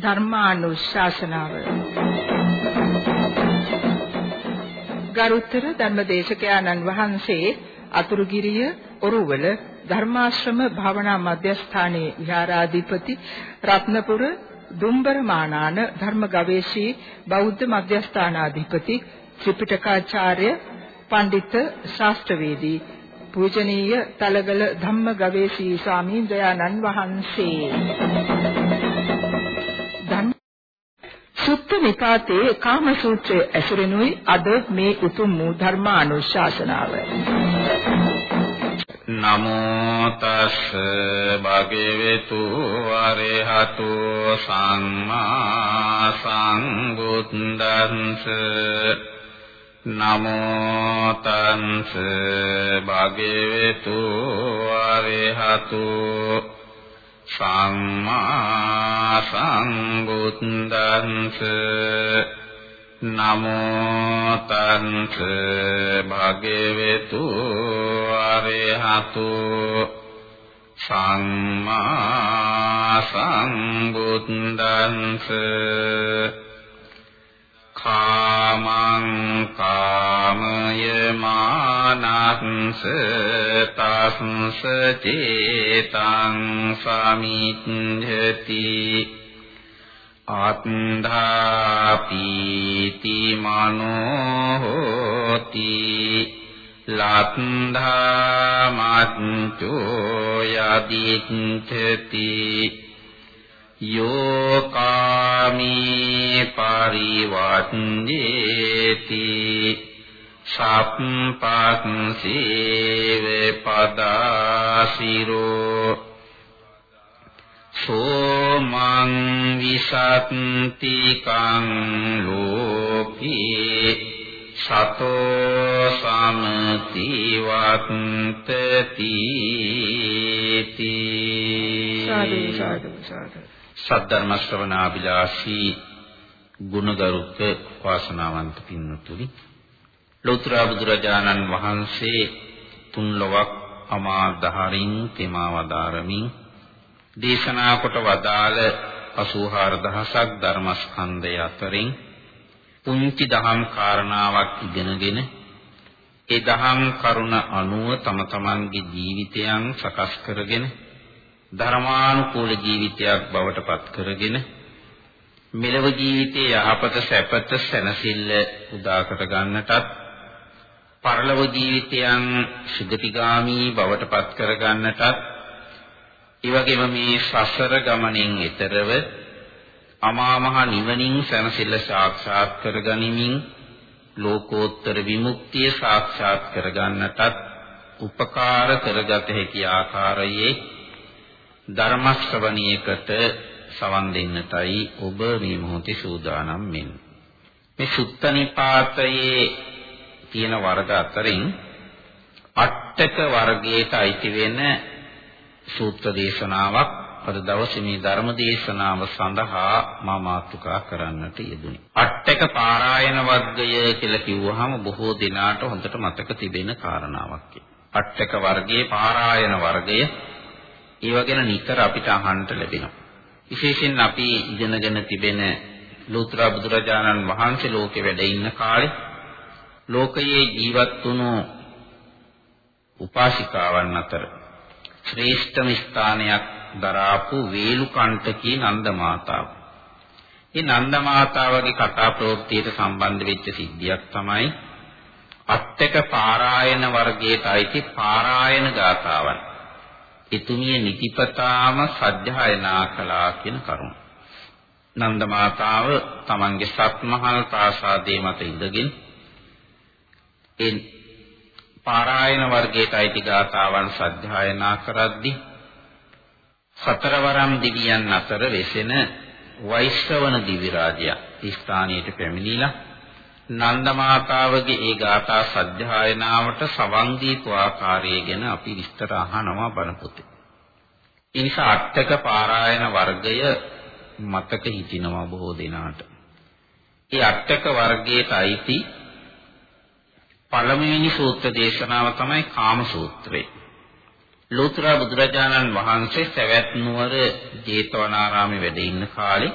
ධර්මානුශාසනාව. ගරුතර ධර්මදේශකයාණන් වහන්සේ අතුරුගිරිය ඔරුවල ධර්මාශ්‍රම භාවනා මධ්‍යස්ථානයේ විහාරාධිපති රත්නපුර දුම්බර මානාන ධර්ම ගවේෂී බෞද්ධ මධ්‍යස්ථානාධිපති ත්‍රිපිටකාචාර්ය පඬිත් ශාස්ත්‍රවේදී පූජනීය තලගල ධම්ම ගවේෂී ස්වාමීන් වහන්සේ. සුත්ත නිපාතේ කාම සූත්‍රය ඇසුරෙනුයි අද මේ උතුම් වූ ධර්මානුශාසනාව. නමෝ තස් භගවතු වරහතු සම්මා සංබුද්දන්ස නමෝ තංස භගවතු වරහතු සම්මා සංබුද්දන්ස නමෝ තංස භගවතු අරහතු සම්මා සංබුද්දන්ස කාමං කාමය මානස්ස තස්ස චේතං සමිච්ඡති ආත්ධාපීති මනෝ හෝති ලත්ධා මච්චෝ යදිච්ඡති යෝකාමී පරිවත්තේති සප්පක්සේව පදාසිරෝ සෝමං විසත්ති කං ලෝකේ සතෝ සමති වත්තති සාදු සාදු සාදු. සද්ධර්ම ශ්‍රවණාබිලාෂී ගුණගරුක වාසනාවන්ත පින්තුනි ලෝතර බුදුරජාණන් වහන්සේ තුන් ලොවක් අමා දහරින් තෙමාවදාරමින් දේශනා කොට වදාළ 84000ක් ධර්මස්කන්ධය අතරින් පුංචි දහම් කාරණාවක් ඉගෙනගෙන ඒ දහම් කරුණ අනුව තම තමන්ගේ ජීවිතයන් සකස් කරගෙන ධර්මානුකූල ජීවිතයක් බවට පත් කරගෙන මෙලව ජීවිතයේ යහපත සැපත සැනසෙල්ල උදා කර ගන්නටත් පරලොව ජීවිතයන් සුගතිගාමී බවට පත් කර ගන්නටත් ඒ වගේම මේ සසර ගමනින් එතරව අමා මහ නිවනින් සැනසෙල්ල සාක්ෂාත් කර ගනිමින් ලෝකෝත්තර විමුක්තිය සාක්ෂාත් කර ගන්නටත් උපකාර කරගත හැකි ආකාරයේ ධර්ම ශ්‍රවණියකට සවන් දෙන්නටයි ඔබ මේ මොහොතේ සූදානම් වෙන්නේ. මේ සුත්ත නිපාතයේ තියෙන වර්ග අතරින් අට්ඨක වර්ගයට අයිති වෙන සූත්‍ර දේශනාවක් අද දවසේ මේ ධර්ම දේශනාව සඳහා මා මාතෘකා කරන්නට යෙදුණි. අට්ඨක පාරායන වර්ගය කියලා කිව්වහම බොහෝ දිනාට හොඳට මතක තිබෙන කාරණාවක්. අට්ඨක වර්ගයේ පාරායන වර්ගය ඒව ගැන නිතර අපිට අහන්න ලැබෙනවා. විශේෂයෙන් අපි ඉගෙනගෙන තිබෙන ලෝතර බුදුරජාණන් වහන්සේ ලෝකේ වැඩ ඉන්න කාලේ ලෝකයේ ජීවත් වුණු උපාසිකාවන් අතර ශ්‍රේෂ්ඨම ස්ථානයක් දරාපු වේලුකණ්ඨකී නන්ද මාතාව. මේ නන්ද මාතාවගේ කතා ප්‍රවෘත්තියට සම්බන්ධ වෙච්ච සිද්ධියක් තමයි අත්තක පාරායන වර්ගයට අයිති පාරායන ගාථාවන්. එතුමිය නිතිපතාම සජ්ජායනා කළා කියන කරුණ. නන්ද මාතාව තමන්ගේ සත්මහල් ප්‍රාසාදයේ මත ඉඳගෙන ඒ පාරායන වර්ගයට අයිති ගාථාවන් සජ්ජායනා කරද්දී සතරවරම් දිවියන් අතර වෙසෙන වෛශ්‍රවණ දිවි රාජයා ස්ථානයට පැමිණිලා නන්ද මාතාවගේ ඒ ගාථා සජ්ජායනාවට සවන් දීපු ආකාරය ගැන අපි විස්තර අහනවා බණ පොතේ. ඒ නිසා අටක පාරායන වර්ගය මතක හිටිනවා බොහෝ දෙනාට. ඒ අටක වර්ගයට අයිති පළමුවෙනි සූත්‍ර දේශනාව තමයි කාම සූත්‍රය. ලෝතර බුදුරජාණන් වහන්සේ සවැත් නුවර ජේතවනාරාමේ වැඩ ඉන්න කාලේ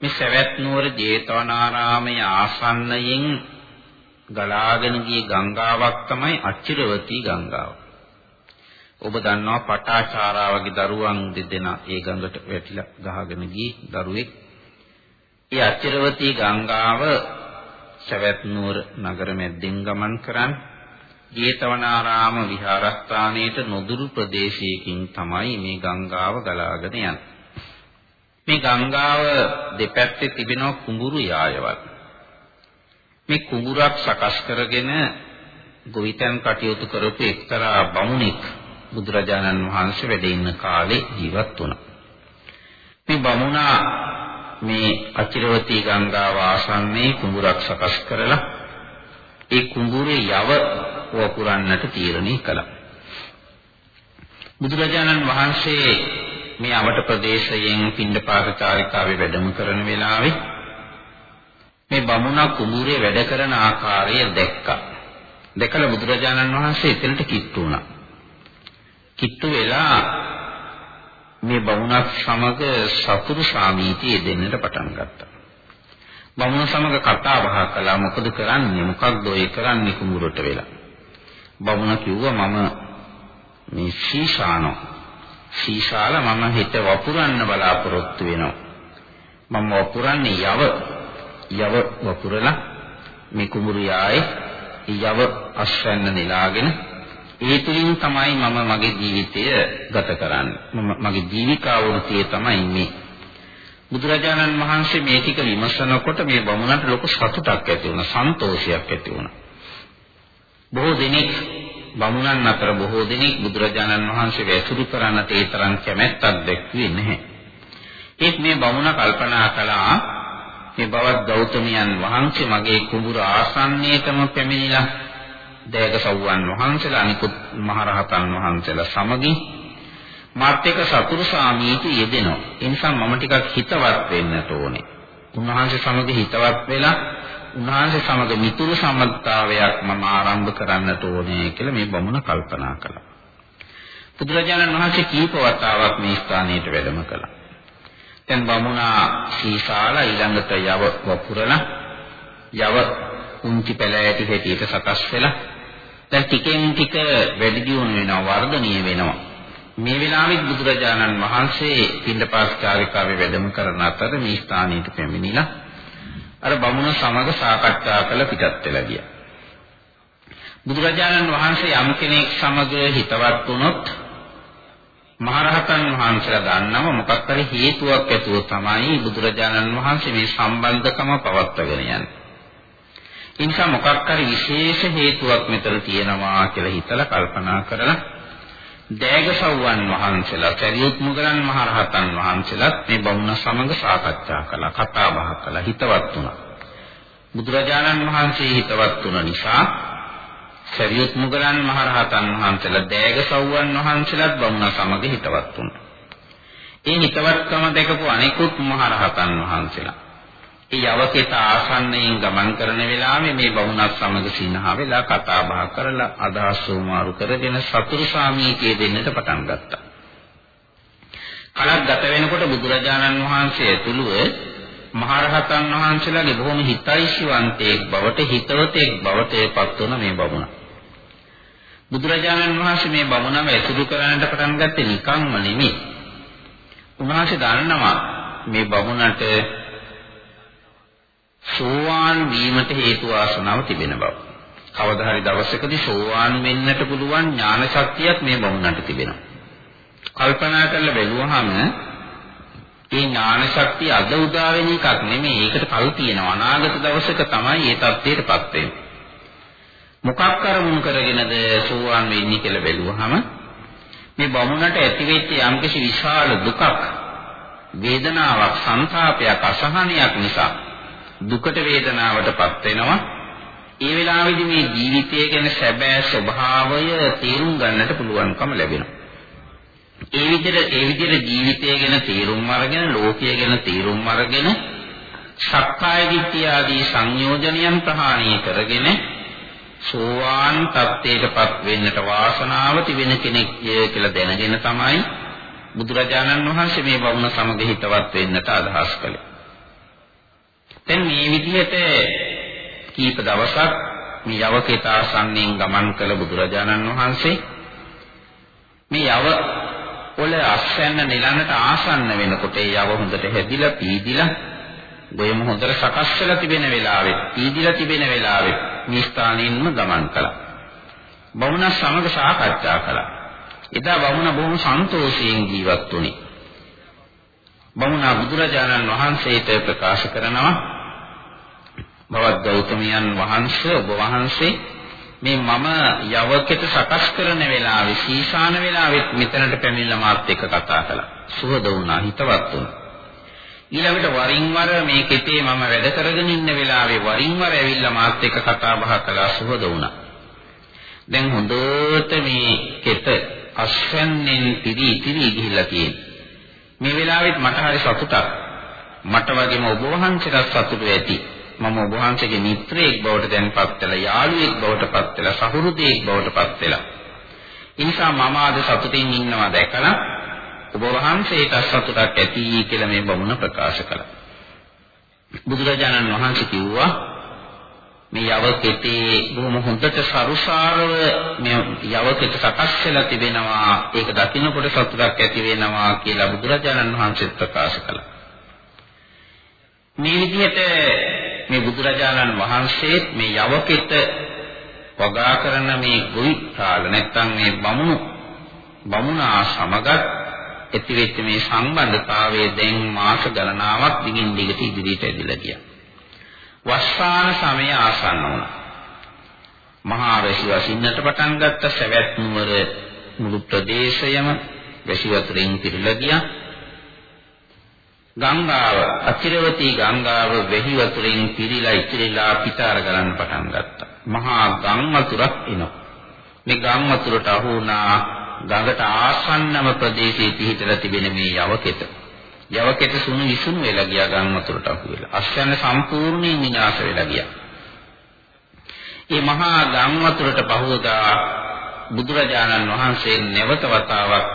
මේ සවැත් නුවර ජේතවනාරාමයේ ආසන්නයෙන් ගලාගෙන ගිය ගංගාවක් තමයි අච්චිරවතී ගංගාව. ඔබ දන්නවා පටාචාරා වගේ දරුවන් දෙදෙනා ඒ ගඟට වැටිලා ගහගෙන ගිය දරුවෙක්. ඒ අච්චිරවතී ගංගාව සවැත් නුවර නගර මැද්දෙන් ගමන් කරන්නේ ජේතවනාරාම විහාරස්ථානයේට නොදුරු ප්‍රදේශයකින් තමයි මේ ගංගාව ගලාගෙන යන්නේ. මේ ගංගාව දෙපැත්තේ තිබෙන කුඹුරු යායවල්. මේ කුඹුරක් සකස් කරගෙන ගොවිතැන් කටයුතු කරපු එක්තරා බමුණෙක් බුදුරජාණන් වහන්සේ වැඩ ඉන්න කාලේ ජීවත් වුණා. මේ බමුණා මේ අචිරවතී ගංගාව ආසන්නයේ කුඹුරක් සකස් කරලා ඒ කුඹුරේ යව වපුරන්නට තීරණය කළා. බුදුරජාණන් වහන්සේ මේ අවට ප්‍රදේශයෙන් පින්ඩපාත චාරිකාවේ වැඩම කරන වෙලාවේ මේ බමුණා කුඹුරේ වැඩ කරන ආකාරය දැක්කා. දැකලා බුදුරජාණන් වහන්සේ එතනට කිට්ටු වුණා. කිට්ටු වෙලා මේ බමුණත් සමග සතුරු සාමීතිය දෙන්නට පටන් ගත්තා. බමුණ සමග කතා බහ කළා මොකද කරන්නේ මොකක්ද ඔය කරන්නේ කුඹුරට වෙලා. බමුණ කිව්වා මම මේ සීසානෝ සීසාල මම හිත වපුරන්න බලාපොරොත්තු වෙනවා. මම වපුරන්නේ යව යව වපුරලා මේ කුඹුරු යායේ යව අස්වැන්න නෙලාගෙන ඒ තුලින් තමයි මම මගේ ජීවිතය ගත කරන්නේ. මම මගේ ජීවිකා වෘත්තිය තමයි මේ. බුදුරජාණන් වහන්සේ මේ ටික විමසනකොට මේ බමුණට ලොකු සතුටක් ඇති වුණා, සන්තෝෂයක් ඇති වුණා. බොහෝ දිනෙක බමුණන් අතර බොහෝ දෙනෙක් බුදුරජාණන් වහන්සේ වැසුරු කරන්නට ඒ තරම් කැමැත්තක් දැක්ුවේ නැහැ. ඒත් මේ බමුණ කල්පනා කළා මේ බවත් ගෞතමයන් වහන්සේ මගේ කුඹුර ආසන්නයේතම පැමිණිලා දයක සව්වන් වහන්සේලා අනිකුත් මහරහතන් වහන්සේලා සමගින් මාත් එක්ක සතුරු සාමීති යෙදෙනවා. ඒ නිසා මම ටිකක් හිතවත් වෙන්නට ඕනේ. උන්වහන්සේ සමග හිතවත් වෙලා උන්වහන්සේ සමග මිතුරු සම්බන්ධතාවයක් මම ආරම්භ කරන්නට ඕනේ කියලා මේ බමුණ කල්පනා කළා. බුදුරජාණන් වහන්සේ කීප වතාවක් මේ ස්ථානයට වැඩම කළා. දැන් බමුණා සීසාලා ඊළඟට යව වපුරලා යව කුංචි පැලෑටි හැටියට සකස් වෙලා දැන් ටිකෙන් ටික වැඩි දියුණු වෙනවා වර්ධනීය වෙනවා. මේ වෙලාවෙත් බුදුරජාණන් වහන්සේ පින්ඩපාත චාරිකාවේ වැඩම කරන අතර මේ ස්ථානයට පැමිණිලා අර බමුණ සමග සාකච්ඡා කළ පිටත් වෙලා ගියා. බුදුරජාණන් වහන්සේ යම් කෙනෙක් සමග හිතවත් වුණොත් මහරහතන් වහන්සේලා දන්නව මොකක් හරි හේතුවක් ඇතුව තමයි බුදුරජාණන් වහන්සේ මේ සම්බන්ධකම පවත්වාගෙන යන්නේ. ඒ නිසා මොකක් හරි විශේෂ හේතුවක් මෙතන තියෙනවා කියලා හිතලා කල්පනා කරලා දෑගසව්වන් වහන්සේලා සරියුත් මුගලන් මහරහතන් වහන්සේලාත් මේ බමුණ සමග සාකච්ඡා කළා කතා බහ කළා හිතවත් වුණා. බුදුරජාණන් වහන්සේ හිතවත් වුණ නිසා සරියුත් මුගලන් මහරහතන් වහන්සේලා දෑගසව්වන් වහන්සේලාත් බමුණ සමග හිතවත් වුණා. ඒ හිතවත්කම දැකපු අනෙකුත් මහරහතන් වහන්සේලා ඒ යවකෙත ආසන්නයෙන් ගමන් කරන වෙලාවේ මේ බමුණත් සමග සිනහ වෙලා කතා බහ කරලා අදහස් සෝමාරු කරගෙන සතුරු සාමීකයේ දෙන්නට පටන් ගත්තා. කලක් ගත වෙනකොට බුදුරජාණන් වහන්සේ ඇතුළුව මහරහතන් වහන්සේලාගේ බොහොම හිතයිශිවන්තයෙක් බවට හිතවතෙක් බවට පත් වුණ මේ බමුණ. බුදුරජාණන් වහන්සේ මේ බමුණම ඇසුරු කරන්නට පටන් ගත්තේ නිකම්ම නෙමෙයි. උන්වහන්සේ දන්නවා මේ බමුණට සෝවාන් වීමට හේතු වාසනාව තිබෙන බව. කවදා හරි දවසකදී සෝවාන් වෙන්නට පුළුවන් ඥාන ශක්තියක් මේ බමුණන්ට තිබෙනවා. කල්පනා කරලා බැලුවහම මේ ඥාන ශක්තිය අද උදා වෙන එකක් නෙමෙයි. ඒකට කල් තියෙනවා. අනාගත දවසක තමයි මේ தත්ත්වයටපත් වෙන්නේ. මොකක් කරමුණු කරගෙනද සෝවාන් වෙන්නේ කියලා බැලුවහම මේ බමුණට ඇතිවෙච්ච යම්කිසි විශාල දුකක් වේදනාවක් සංతాපයක් අසහනයක් නිසා දුකට වේදනාවටපත් වෙනවා. ඒ වෙලාවේදී මේ ජීවිතය ගැන සැබෑ ස්වභාවය තේරුම් ගන්නට පුළුවන්කම ලැබෙනවා. ඒ විදිහට ඒ විදිහට ජීවිතය ගැන තේරුම් අරගෙන ලෝකය ගැන තේරුම් අරගෙන සක්කාය දිට්ඨිය ආදී සංයෝජනයන් ප්‍රහාණය කරගෙන සෝවාන් තත්ත්වයටපත් වෙන්නට වාසනාව තිබෙන කෙනෙක් කියලා දැනගෙන තමයි බුදුරජාණන් වහන්සේ මේ වුණ සමග හිතවත් වෙන්නට අදහස් කළේ. දැන් මේ විදිහට කීප දවසක් මේ යවකේතාසන්නෙන් ගමන් කළ බුදුරජාණන් වහන්සේ මේ යව වල අස්වැන්න නිලන්නට ආසන්න වෙනකොට ඒ යව හොඳට හැදිලා පීදිලා ගොයම හොඳට සකස් වෙලා තිබෙන වෙලාවෙත් පීදිලා තිබෙන වෙලාවෙත් මේ ස්ථානින්ම ගමන් කළා. බමුණ සමග සාකච්ඡා කළා. එදා බමුණ බොහොම සන්තෝෂයෙන් ජීවත් වුණේ. බමුණ බුදුරජාණන් වහන්සේට ප්‍රකාශ කරනවා බවත් ගෞතමයන් වහන්සේ ඔබ වහන්සේ මේ මම යවකෙට සකස් කරන වෙලාවේ සීසාන වෙලාවෙත් මෙතනට පැමිණලා මාත් එක්ක කතා කළා. සුවද වුණා හිතවත් වුණා. ඊළඟට වරින් වර මේ කෙතේ මම වැඩ කරගෙන ඉන්න වෙලාවේ වරින් වර ඇවිල්ලා මාත් එක්ක කතා බහ කළා සුවද වුණා. දැන් හොඳට මේ කෙත අස්වැන්නෙන් පිරි පිරි ගිහිල්ලා තියෙනවා. මේ වෙලාවෙත් මට හරි සතුටක්. මට වගේම ඔබ වහන්සේට සතුටු ඇති. මම ඔබ වහන්සේගේ මිත්‍රයෙක් බවට දැන්පත් වෙලා යාළුවෙක් බවට පත් වෙලා සහෘදයෙක් බවට පත් වෙලා. ඒ නිසා මම අද සතුටින් ඉන්නවා දැකලා ඔබ වහන්සේට සතුටක් ඇති කියලා මේ බමුණ ප්‍රකාශ කළා. බුදුරජාණන් වහන්සේ කිව්වා මේ යවකෙතේ බොහොම හොඳට සරුසාරව මේ යවකෙත සකස් වෙලා තිබෙනවා ඒක දකින්නකොට සතුටක් ඇති වෙනවා කියලා බුදුරජාණන් වහන්සේ ප්‍රකාශ කළා. මේ විදිහට මේ බුදුරජාණන් වහන්සේ මේ යවකෙත වගා කරන මේ ගොවි කාල නැත්තම් මේ බමුණු බමුණා සමගත් ඇතිවෙච්ච මේ සම්බන්ධතාවයේ දැන් මාස ගණනාවක් දිගින් දිගට ඉදිරියට ඇදලා ගියා. වස්සාන සමය ආසන්න වුණා. මහා වැසි වසින්නට පටන් ගත්ත සවැත් නුවර මුළු ප්‍රදේශයම වැසි වතුරෙන් පිරීලා ගියා. ගංගාව අචිරවතී ගංගාව වෙහි වතුරින් පිරීලා ඉතිරිලා පිටාර ගලන්න පටන් ගත්තා. මහා ගම් වතුරක් එනවා. මේ ගම් වතුරට අහු වුණා ගඟට ආසන්නම ප්‍රදේශයේ පිහිටලා තිබෙන මේ යවකෙත. යවකෙත සුණු විසුණු වෙලා ගියා ගම් වතුරට අහු වෙලා. අස්යන් සම්පූර්ණයෙන් විනාශ වෙලා ගියා. මේ මහා ගම් වතුරට පහවදා බුදුරජාණන් වහන්සේ නැවත වතාවක්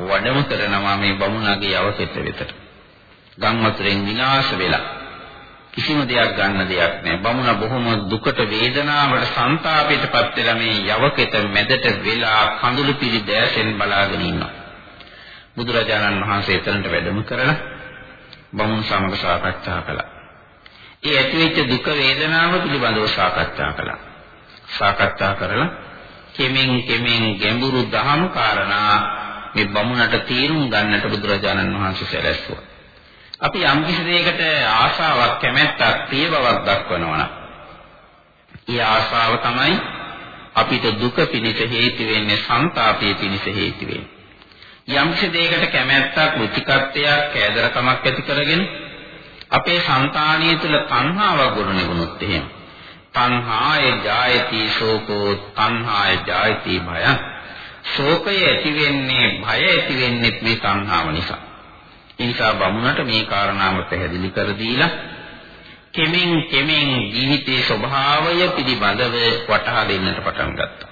වඩම කරනවා මේ බමුණගේ යවකෙත වෙතට. ගම් වතුරෙන් විනාශ වෙලා කිසිම දෙයක් ගන්න දෙයක් නැහැ. බමුණ බොහොම දුකට වේදනාවට ਸੰతాපයටපත් වෙලා මේ යවකෙත මැදට වෙලා කඳුළු පිරි දැසෙන් බලාගෙන ඉන්නවා. බුදුරජාණන් වහන්සේ එතනට වැඩම කරලා බමුණ සමග සාකච්ඡා කළා. ඒ ඇතිවෙච්ච දුක වේදනාව පිළිබඳව සාකච්ඡා කළා. සාකච්ඡා කරලා කෙමෙන් කෙමෙන් ගැඹුරු දහම් කාරණා මේ බමුණට තීරුම් ගන්නට බුදුරජාණන් වහන්සේ සැලැස්සුවා. අපි යම් කිසි දෙයකට ආශාවක් කැමැත්තක් පියවවක් දක්වනවා නම් ඒ ආශාව තමයි අපිට දුක පිණිස හේතු වෙන්නේ සංతాපය පිණිස හේතු වෙන්නේ. යම් කිසි දෙයකට කැමැත්තක් ෘචිකත්වයක් කෑදරකමක් ඇති කරගෙන අපේ సంతානිය තුල තණ්හාවක් ගොඩනගුණොත් එහෙම තණ්හාය ජායති ශෝකෝ තණ්හාය ජායති භය. ශෝකය ඇති වෙන්නේ භය ඇති වෙන්නේ මේ තණ්හාව නිසා. නිසා බමුණට මේ කාරණාව පැහැදිලි කර දීලා කෙමෙන් කෙමෙන් ජීවිතයේ ස්වභාවය පිළිබඳව වටහා දෙන්නට පටන් ගත්තා.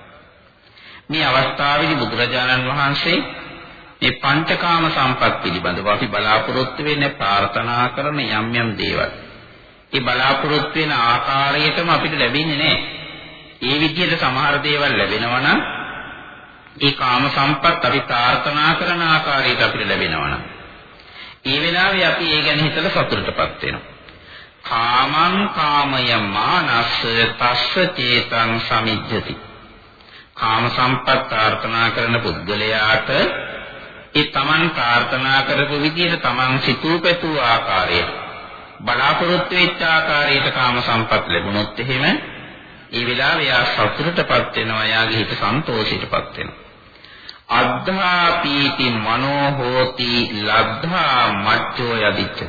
මේ අවස්ථාවේදී බුදුරජාණන් වහන්සේ මේ පංචකාම සම්පත් පිළිබඳව අපි බලාපොරොත්තු වෙන්නේ ප්‍රාර්ථනා කරන යම් යම් දේවල්. ඒ බලාපොරොත්තු වෙන ආකාරයටම අපිට ලැබෙන්නේ නැහැ. ඒ විදිහට සමහර දේවල් ලැබෙනවා නම් ඒ කාම සම්පත් අපි ප්‍රාර්ථනා කරන ආකාරයට අපිට ලැබෙනවා නම් ඒ වෙලාවේ අපි ඒ ගැන හිතලා සතුටටපත් වෙනවා. කාමං කාමය මානස්ස තස්ස චේතං සමිජ්ජති. කාම සම්පත් ප්‍රාර්ථනා කරන පුද්ගලයාට ඒ Taman ප්‍රාර්ථනා කරපු විදිහට Taman සිතූ පැතූ ආකාරයට බලාපොරොත්තු වෙච්ච ආකාරයට කාම සම්පත් ලැබුණොත් එහෙම ඒ වෙලාවේ යා සතුටටපත් වෙනවා යාගේ හිත සන්තෝෂයටපත් වෙනවා අද්ධා පීති මනෝ හෝති ලද්ධා මච්චෝ යදිච්චති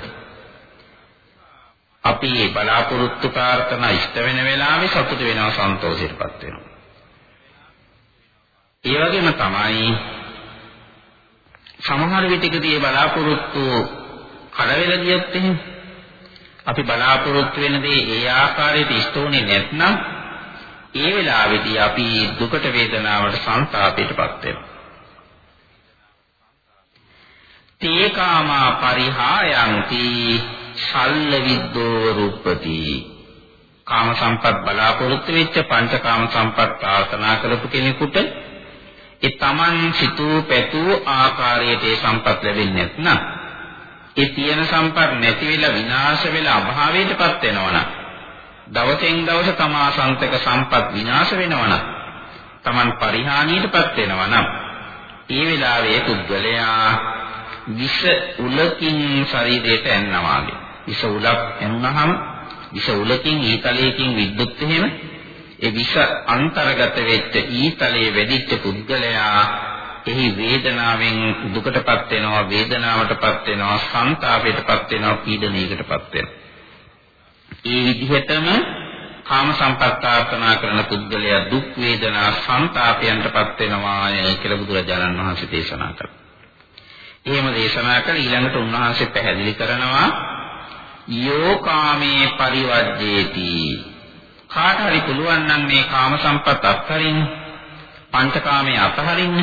අපි බලාපොරොත්තු ප්‍රාර්ථනා ඉෂ්ට වෙන වෙලාවේ සතුට වෙනවා සන්තෝෂයටපත් වෙනවා. ඒ වගේම තමයි සමහර විටකදී බලාපොරොත්තු කඩවෙලා ගියත් එහෙම අපි බලාපොරොත්තු වෙන දේ ඒ ආකාරයට ඉෂ්ට වුනේ නැත්නම් ඒ වෙලාවේදී අපි දුකට වේදනාවට සංతాපයටපත් වෙනවා. තේකාමා පරිහායන්ති සල්ල විද්දෝ රූපති. කාම සම්පත් බලාපොරොත්තු වෙච්ච පංචකාම සම්පත් ප්‍රාර්ථනා කරපු කෙනෙකුට ඒ Taman සිතූ පැතූ ආකාරයට ඒ සම්පත් ලැබෙන්නේ නැත්නම් ඒ තියෙන සම්පත් නැති වෙලා විනාශ වෙලා අභාවයටපත් වෙනවනම් දවසෙන් දවස තමා සන්තක සම්පත් විනාශ වෙනවනම් Taman පරිහානියටපත් වෙනවනම් ඒ වෙලාවේ පුද්ගලයා විෂ උලකින් ශරීරයට එන්නවා වගේ. විෂ උලක් එන්නාම විෂ උලකින් ඊතලයකින් විද්දුත් එහෙම ඒ විෂ අන්තර්ගත වෙච්ච ඊතලයේ වැඩිච්ච පුද්ගලයා එහි වේදනාවෙන් දුකටපත් වෙනවා වේදනාවටපත් වෙනවා සංతాපයටපත් වෙනවා පීඩනයකටපත් වෙනවා. ඒ විදිහටම කාම සම්පත් ප්‍රාර්ථනා කරන පුද්ගලයා දුක් වේදනා සංతాපයන්ටපත් වෙනවා කියලා බුදුරජාණන් වහන්සේ දේශනා කළා. එහෙම දේශනා කළ. ඊළඟට උන්වහන්සේ පැහැදිලි කරනවා යෝකාමේ පරිවර්ජේති. කාට හරි පුළුවන් නම් මේ කාම සම්පත් අත්හරින්න පංචකාමයේ අත්හරින්න.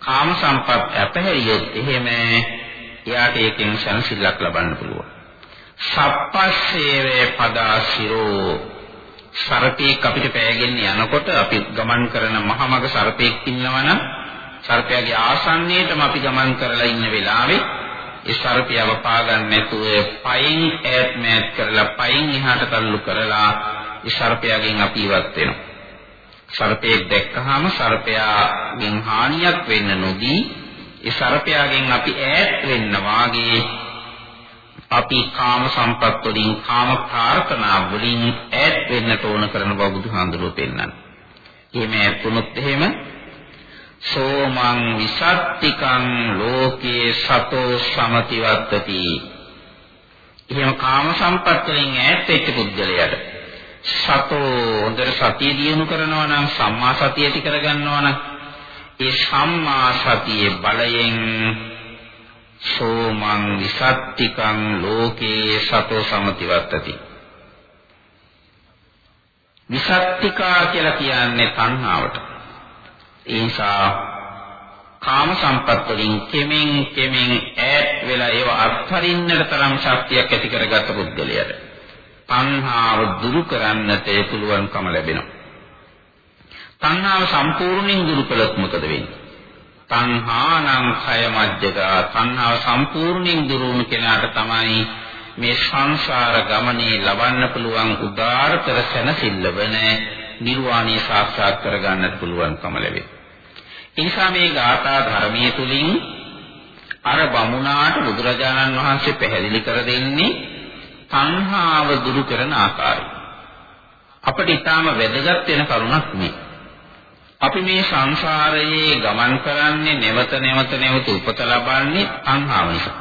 කාම සම්පත් අපහැරියොත් එහෙම එයාට ඒකෙන් සංසිල්ලක් ලබන්න පුළුවන්. සප්පස්සේවේ පදාසිරෝ. සර්පෙක් අපිට පෑගෙන යනකොට අපි ගමන් කරන මහමග සර්පෙක් ඉන්නවනම් සර්පයාගේ ආසන්නයේටම අපි ගමන් කරලා ඉන්න වෙලාවේ ඒ සර්පයව පාගන්න නැතුව පයින් ඈත් මෑත් කරලා පයින් එහාට තල්ලු කරලා ඒ සර්පයාගෙන් අපි ඉවත් වෙනවා. සර්පයෙක් දැක්කහම සර්පයාගෙන් හානියක් වෙන්න නොදී ඒ සර්පයාගෙන් අපි ඈත් වෙන්න වාගේ අපි කාම සම්පත් වලින් කාම ප්‍රාර්ථනා වලින් ඈත් වෙන්නට ඕන කරන බව බුදුහාඳුරුවෝ පෙන්වන්නේ. එහෙම ඈත් වුණොත් එහෙම සෝමං විසත්තිකං ලෝකේ සතෝ සමතිවත්තති. එහෙම කාම සම්පත් වලින් ඈත් වෙච්ච පුද්ගලයාට සතෝ හොඳට සතිය දියුණු කරනවා නම් සම්මා සතිය ඇති කරගන්නවා නම් ඒ සම්මා සතියේ බලයෙන් සෝමං විසත්තිකං ලෝකේ සතෝ සමතිවත්තති විසත්තිකා කියලා කියන්නේ තණ්හාවට ඒ නිසා කාම සම්පත් වලින් කෙමෙන් කෙමෙන් ඈත් වෙලා ඒව අත්හරින්නට තරම් ශක්තියක් ඇති කරගත්ත පුද්ගලයාට තණ්හාව දුරු කරන්නට පුළුවන්කම ලැබෙනවා. තණ්හාව සම්පූර්ණයෙන් දුරු කළොත් මොකද වෙන්නේ? තණ්හානං khය මජ්ජගා. තණ්හාව සම්පූර්ණයෙන් දුරුණු කෙනාට තමයි මේ සංසාර ගමනේ ලබන්න පුළුවන් උදාාරතර සැනසෙල්ල වන නිර්වාණය සාක්ෂාත් කරගන්නට පුළුවන්කම ලැබේ. ඒ නිසා මේ ගාථා ධර්මයේ තුලින් අර බමුණාට බුදුරජාණන් වහන්සේ පැහැදිලි කර දෙන්නේ තණ්හාව දුරු කරන ආකාරය. අපිට ඊටාම වැදගත් වෙන කරුණක් මේ. අපි මේ සංසාරයේ ගමන් කරන්නේ නැවත නැවත නැවත උපත ලබන්නේ තණ්හාව නිසා.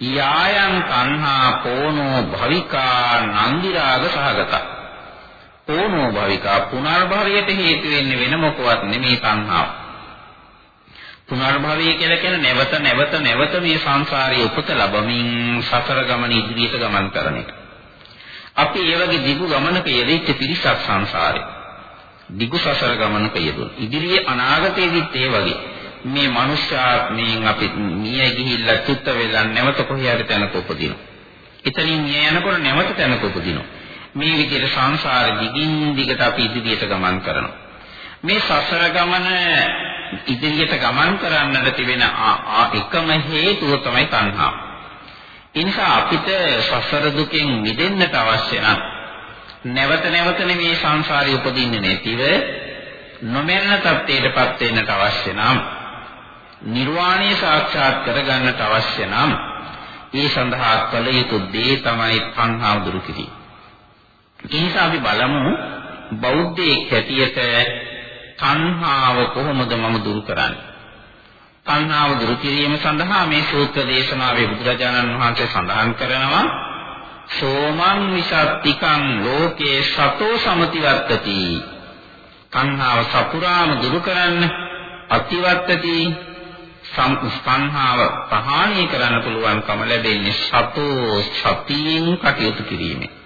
යායන් තණ්හා පෝනෝ භවිකා නන්දි රාග සහගත. පෝනෝ භවිකා පුනර්භවයට හේතු වෙන්නේ වෙන මොකවත් නෙමේ තණ්හාව. පුනර්භවය කියලා කියන්නේ නැවත නැවත නැවත මේ සංසාරයේ උපත ලැබමින් සසර ගමන ඉදිරියට ගමන් කරන එක. අපි ඒ වගේ දිගු ගමනක යෙදිච්ච පිරිසක් සංසාරේ දිගු සසර ගමනක යෙදුණු. ඉදිරියේ අනාගතයේදීත් ඒ වගේ මේ මනුෂ්‍යාත්මයෙන් අපි මිය ගිහිල්ලා චුත්ත වෙලා නැවත කොහේ හරි තැනක උපදිනවා. එතනින් මිය යනකොට නැවත තැනක උපදිනවා. මේ විදිහට සංසාර දිගින් දිගට අපි ඉදිරියට ගමන් කරනවා. මේ සසර ගමන ඉදිරියට ගමන් කරන්නට තිබෙන එකම හේතුව තමයි තණ්හාව. ඒ නිසා අපිට සසර දුකෙන් මිදෙන්නට අවශ්‍ය නම් නැවත නැවත මේ සංසාරේ උපදින්නේ නැතිව නොමෙන්න තත්ත්වයටපත් වෙන්නට අවශ්‍ය නම් නිර්වාණය සාක්ෂාත් කරගන්නට අවශ්‍ය නම් ඒ සඳහා කළ යුතු දේ තමයි තණ්හාව දුරු කිරීම. ඒ නිසා අපි බලමු බෞද්ධයෙක් හැටියට තණ්හාව කොහොමද මම දුරු කරන්නේ? තණ්හාව දුරු කිරීම සඳහා මේ සූත්‍ර දේශනාවේ බුදුරජාණන් වහන්සේ සඳහන් කරනවා සෝමං විසත්තිකං ලෝකේ සතෝ සමතිවත්තති තණ්හාව සපුරාම දුරු කරන්න අතිවත්තති සංස්කන්ධාව පහාණය කරන්න පුළුවන්කම ලැබෙන්නේ සතෝ සතියෙන් කටයුතු කිරීමෙන්.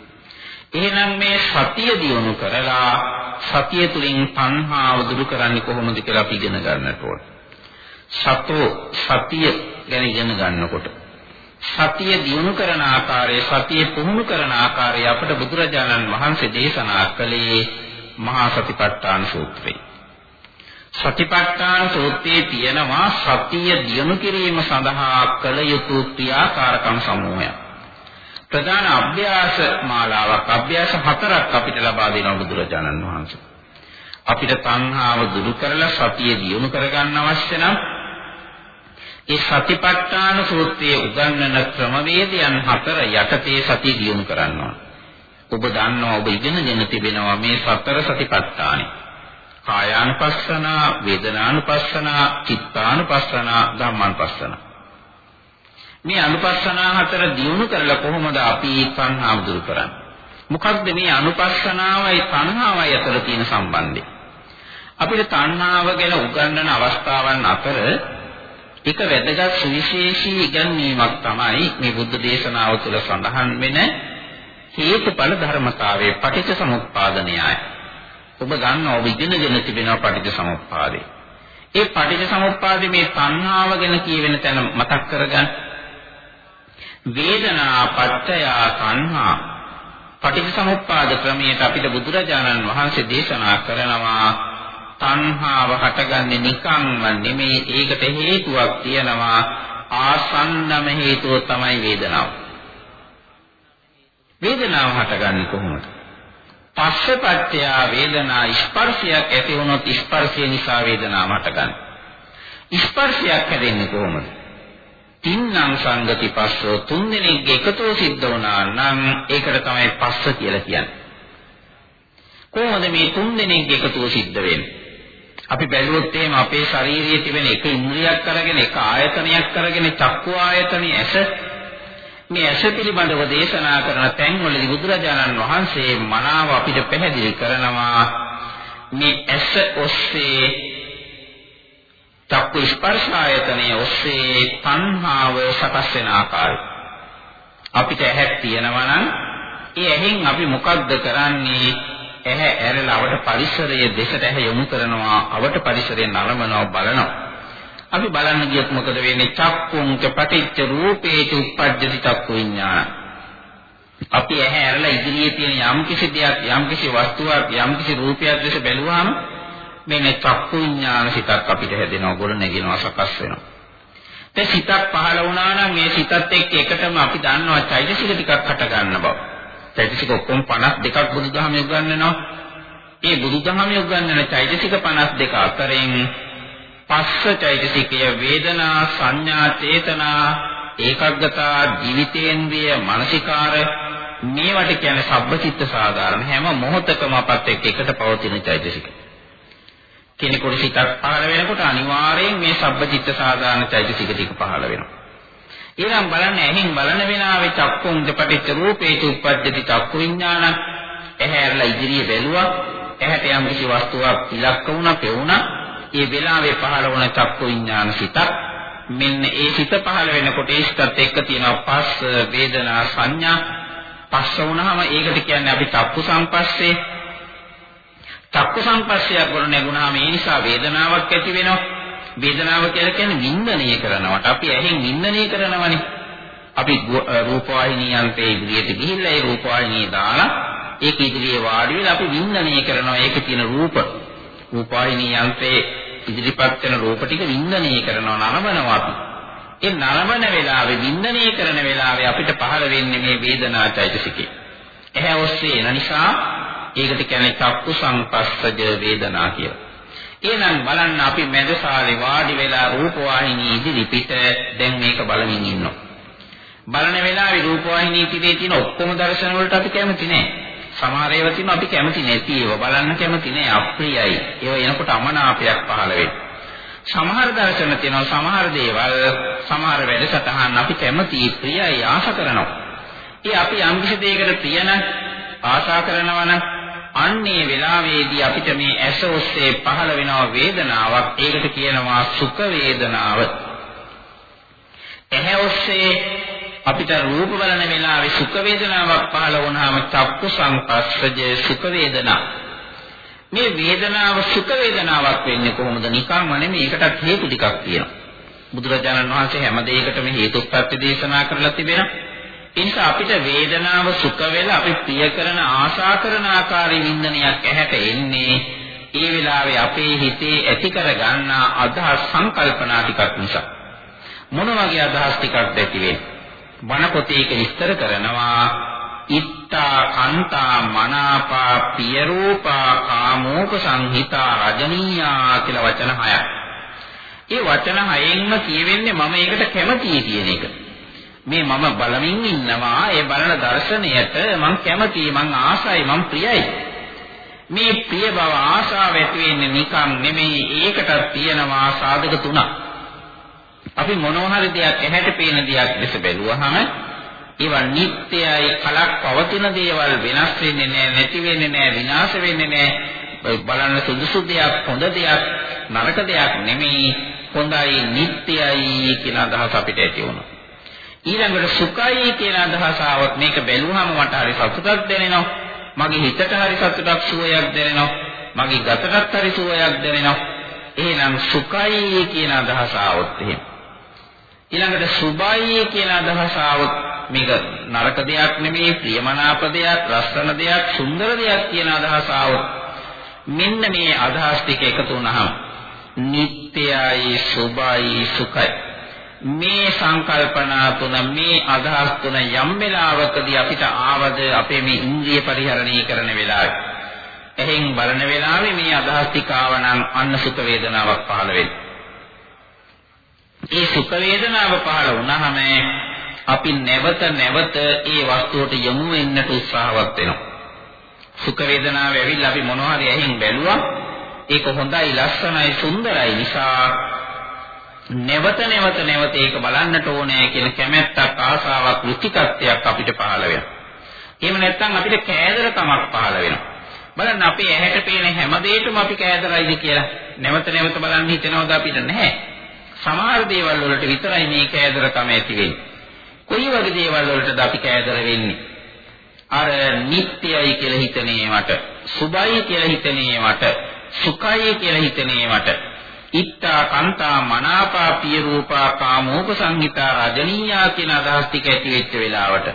එහෙනම් මේ සතිය දියුණු කරලා සතිය තුලින් තණ්හාව දුරු කරන්නේ කොහොමද කියලා අපි ඉගෙන ගන්නට ඕන. සතෝ සතිය ගැන ඉගෙන ගන්නකොට සතිය දියුණු කරන ආකාරය සතිය පුහුණු කරන ආකාරය අපට බුදුරජාණන් වහන්සේ දේශනා කළේ මහා සතිපට්ඨාන සූත්‍රයේ. සතිපට්ඨාන සූත්‍රයේ තියෙනවා සතිය දියුණු කිරීම සඳහා කළ යුතු ක්‍රියාකාරකම් සමූහයක්. ප්‍රධාන අභ්‍යාස මාලාවක් අභ්‍යාස හතරක් අපිට ලබා දෙනවා බුදුරජාණන් වහන්සේ. අපිට තණ්හාව දුරු කරලා සතිය දියුණු කරගන්න අවශ්‍ය නම් ඒ සතිපට්ඨාන සූත්‍රයේ උගන්වන ක්‍රමවේදයන් හතර යටතේ සතිය දියුණු කරනවා. ඔබ දන්නවා ඔබ ඉගෙනගෙන තිබෙනවා මේ සතර සතිපට්ඨානෙ. කායානුපස්සනා, වේදනානුපස්සනා, චිත්තානුපස්සනා, ධම්මානුපස්සනා. මේ අනුපස්සනා හතර දියුණු කරලා කොහොමද අපි තණ්හාව දුරු කරන්නේ? මොකක්ද මේ අනුපස්සනාවයි තණ්හාවයි අතර තියෙන සම්බන්ධය? අපිට තණ්හාව ගැන උගන්වන අවස්ථාවන් අතර එක වැදගත් සුවිශේෂී ඉගැන්වීමක් තමයි මේ බුද්ධ දේශනාව තුළ සඳහන් වෙන හේතුඵල ධර්මතාවයේ පටිච්ච සමුප්පාද න්‍යාය. ඔබ දන්නවා ඔබ ඉගෙනගෙන තිබෙනවා පටිච්ච සමුප්පාදේ. ඒ පටිච්ච සමුප්පාදේ මේ තණ්හාව ගැන කියවෙන තැන මතක් කරගන්න. වේදනා පත්‍ය තණ්හා පටිච්ච සමුප්පාද ක්‍රමයට අපිට බුදුරජාණන් වහන්සේ දේශනා කරනවා තණ්හාව හටගන්නේ නිකන්ම නෙමේ ඒකට හේතුවක් තියෙනවා ආසන්නම හේතුව තමයි වේදනාව. වේදනාව හටගන්නේ කොහොමද? පස්සපත්‍ය වේදනා ස්පර්ශයක් ඇති වුණොත් ස්පර්ශය නිසා වේදනාව හටගන්නේ. ස්පර්ශයක් හැදෙන්නේ කොහොමද? තින්නම් සංගති පස්සෝ තුන් දෙනෙක්ගේ එකතුව සිද්ධ වුණා නම් ඒකට තමයි පස්ස කියලා කියන්නේ. කොහොමද මේ තුන් දෙනෙක්ගේ එකතුව සිද්ධ වෙන්නේ? අපි බැලුවොත් එහෙම අපේ ශාරීරියේ තිබෙන එක ඉන්ද්‍රියක් කරගෙන එක ආයතනයක් කරගෙන චක්කු ආයතනෙ ඇස මේ ඇස පිළිබඳව දේශනා කරන තැන්වලදී බුදුරජාණන් වහන්සේ මනාව අපිට පැහැදිලි කරනවා මේ ඇස ඔස්සේ චක්කු ස්පර්ශ ආයතනයේ ඔස්සේ තණ්හාව සකස් වෙන ආකාරය. අපිට ඇහක් තියෙනවා නම් ඒ ඇහෙන් අපි මොකක්ද කරන්නේ? ඇහැ ඇරලා අවට පරිසරයේ දෙසට ඇහැ යොමු කරනවා අවට පරිසරය නරඹනවා බලනවා. අපි බලන්න ගියොත් මොකද වෙන්නේ? චක්කුංච පටිච්ච රූපේච උප්පජ්ජති චක්කු විඥාන. අපි ඇහැ ඇරලා ඉදිරියේ තියෙන යම් කිසි දෙයක් යම් කිසි වස්තුවක් යම් කිසි රූපයක් දැස බැලුවාම මේ චක්කු විඥාන සිතක් අපිට හැදෙනවා ගොඩ නැගෙනවා සකස් වෙනවා ඒ සිතක් පහළ වුණා නම් මේ සිතත් එක්ක එකටම අපි දන්නවා චෛතසික ටිකක් හට ගන්න බව චෛතසික ඔක්කොම 52ක් බුදුදහමේ උගන්වනවා. ඒ බුදුදහමේ උගන්වන චෛතසික 52 අතරින් පස්ස චෛතසිකය වේදනා සංඥා චේතනා ඒකග්ගතා ජීවිතේන්ද්‍රිය මානසිකාර මේවට කියන්නේ සබ්බචිත්ත සාධාරණ හැම මොහොතකම අපත් එක්ක එකට පවතින චෛතසික. කෙනෙකුට සිතක් පහළ වෙනකොට අනිවාර්යයෙන් මේ සබ්බචිත්ත සාධාරණ චෛතසික ටික පහළ වෙනවා. ඊළඟ බලන්න ඇහෙන් බලන වෙනාවේ චක්කුම් දෙපටිච්ච රූපේච උප්පජ්ජති චක්කු විඥාන ඇහැරලා ඉදිරියේ බැලුවා ඇහැට යම් කිසි වස්තුවක් ඉලක්ක වුණා පෙවුණා ඒ වෙලාවේ පහළ වුණ චක්කු විඥාන සිතක් මෙන්න ඒ සිත පහළ වෙනකොට ඒ සිතත් එක්ක තියෙන පස්ස වේදනා සංඥා පස්ස වුණාම ඒකට කියන්නේ අපි චක්කු සංපස්සේ චක්කු සංපස්සයක් වල නැගුණාම ඒ නිසා වේදනාවක් ඇති වෙනවා වේදනාව කියලා කියන්නේ වින්දනය කරනවට. අපි ඇහෙන් වින්දනය කරනවනේ. අපි රූපවාහිනී යන්ත්‍රයේ ඉදිරියට ගිහිල්ලා ඒ රූපවාහිනිය දාලා ඒක ඉදිරියේ වාඩි වෙලා අපි වින්දනය කරනවා. ඒකේ තියෙන රූප රූපවාහිනී යන්ත්‍රයේ ඉදිරිපත් වෙන රූප ටික වින්දනය කරනවා නරඹනවා අපි. ඒ නරඹන වෙලාවේ වින්දනය කරන වෙලාවේ අපිට පහළ වෙන්නේ මේ වේදනා චෛතසිකේ. එහැ ඔස්සේ එන නිසා ඒකට කියන්නේ චක්කු සංපස්සජ වේදනා කියලා. එහෙනම් බලන්න අපි මැදසාලේ වාඩි වෙලා රූපවාහිනී ඉදිරි පිට දැන් මේක බලමින් ඉන්නවා. බලන වෙලාවේ රූපවාහිනී පිටේ තියෙන ඔක්කොම දර්ශන වලට අපි කැමති නෑ. සමහර ඒවා තියෙනවා අපි කැමති නැති ඒවා බලන්න කැමති නෑ අප්‍රියයි. ඒවා එනකොට අමනාපයක් පහළ වෙනවා. සමහර දර්ශන තියෙනවා සමහර දේවල් සමහර වැඩසටහන් අපි කැමති ප්‍රියයි ආශ කරනවා. ඒ අපි යම් කිසි දෙයකට ප්‍රියන ආශා කරනවා නම් අන්නේ වෙලාවේදී අපිට මේ ඇස ඔස්සේ පහළ වෙනව වේදනාවක් ඒකට කියනවා සුඛ වේදනාව. ඇහැ ඔස්සේ අපිට රූප බලන වෙලාවේ සුඛ වේදනාවක් පහළ වුණාම චක්කු සංපස්සජේ සුඛ වේදනා. මේ වේදනාව සුඛ වේදනාවක් වෙන්නේ කොහොමද? නිකම්ම නෙමෙයි ඒකටත් හේතු ටිකක් තියෙනවා. බුදුරජාණන් වහන්සේ හැම දෙයකටම හේතුප්‍රත්‍ය දේශනා කරලා තිබෙනවා. ඒ නිසා අපිට වේදනාව සුඛ වෙලා අපි ප්‍රිය කරන ආශා කරන ආකාරයේ වින්දනයක් ඇහැට එන්නේ ඒ වෙලාවේ අපේ හිතේ ඇති කර ගන්නා අදහස් සංකල්පනා ටිකක් නිසා. මොන වගේ අදහස් ටිකක්ද ඇති වෙන්නේ? වන පොතේක විස්තර කරනවා ඉත්තා කන්තා මනාපා පියරූපා කාමෝප සංහිතා රජනීයා කියලා වචන හයක්. ඒ වචන හයෙන්ම කියවෙන්නේ මම ඒකට කැමතියි කියන එක. මේ මම බලමින් ඉන්නවා ඒ බලන දර්ශනයට මං කැමතියි මං ආසයි මං ප්‍රියයි. මේ ප්‍රිය බව ආශාව ඇති වෙන්නේ නිකම් නෙමෙයි ඒකටත් තියෙනවා සාධක තුනක්. අපි මොනවා හරි දෙයක් ඇහැට පේන දෙයක් දැස බැලුවහම ඒවා නිට්ටයයි කලක් පවතින දේවල් වෙනස් වෙන්නේ නැහැ නැති වෙන්නේ නැහැ විනාශ වෙන්නේ නැහැ බලන්න සුදුසු දෙයක් හොඳ දෙයක් නරක දෙයක් නෙමෙයි හොඳයි නිට්ටයයි කියන අදහස අපිට ඇති වුණා ඊළඟට සුඛයි කියන අදහස આવොත් මේක බැලුවම මට හරි සතුටක් දැනෙනවා. මගේ හිතට හරි සතුටක් සුවයක් දැනෙනවා. මගේ ගතටත් හරි සුවයක් දැනෙනවා. එහෙනම් සුඛයි කියන අදහස આવොත් එහෙම. ඊළඟට සුභයි කියන අදහස આવොත් මේක නරක දෙයක් නෙමෙයි ප්‍රියමනාප දෙයක්, රසන දෙයක්, සුන්දර දෙයක් කියන අදහස આવොත් මෙන්න මේ අදහස් ටික එකතු වුණාම නිට්ටයයි සුභයි සුඛයි මේ සංකල්පනා තුන මේ අදහස් තුන යම් වෙලාවකදී අපිට ආවද අපේ මේ ඉන්ද්‍රිය පරිහරණය කරන වෙලාවේ එහෙන් බලන වෙලාවේ මේ අදහස් ටික ආවනම් අන්න සුඛ වේදනාවක් පහළ වෙනවා ඒ සුඛ වේදනාව පහළ වුණාම අපි නැවත නැවත ඒ වස්තුවට යොමු වෙන්නට උත්සාහවත් වෙනවා. සුඛ වේදනාව ඇවිල්ලා අපි මොනවා හරි ඇහින් බැලුවා. ඒක හොඳයි, ලස්සනයි, සුන්දරයි නිසා නැවත නැවත නැවත ඒක බලන්නට ඕනේ කියන කැමැත්තක්, ආසාවක්, ෘතිකත්වයක් අපිට පහළ වෙනවා. එහෙම නැත්නම් අපිට කෑදරකමක් පහළ වෙනවා. බලන්න අපේ ඇහැට පේන හැම දෙයකම අපි කෑදරයිද කියලා නැවත නැවත බලන්න හිතනවද අපිට නැහැ. සමහර දේවල් වලට විතරයි මේ කෑදරකම ඇති වෙන්නේ. කොයි වගේ දේවල් වලටද අපි කෑදර වෙන්නේ? අර නිට්ටයයි කියලා හිතන ඒවට, සුභයි කියලා හිතන ඒවට, සුඛයි කියලා හිතන ඒවට, ඉත්තා කන්තා මනාපා පිය රූපා කාමෝප සංහිතා රජනීයා කියන අදහස් ටික ඇති වෙච්ච වෙලාවට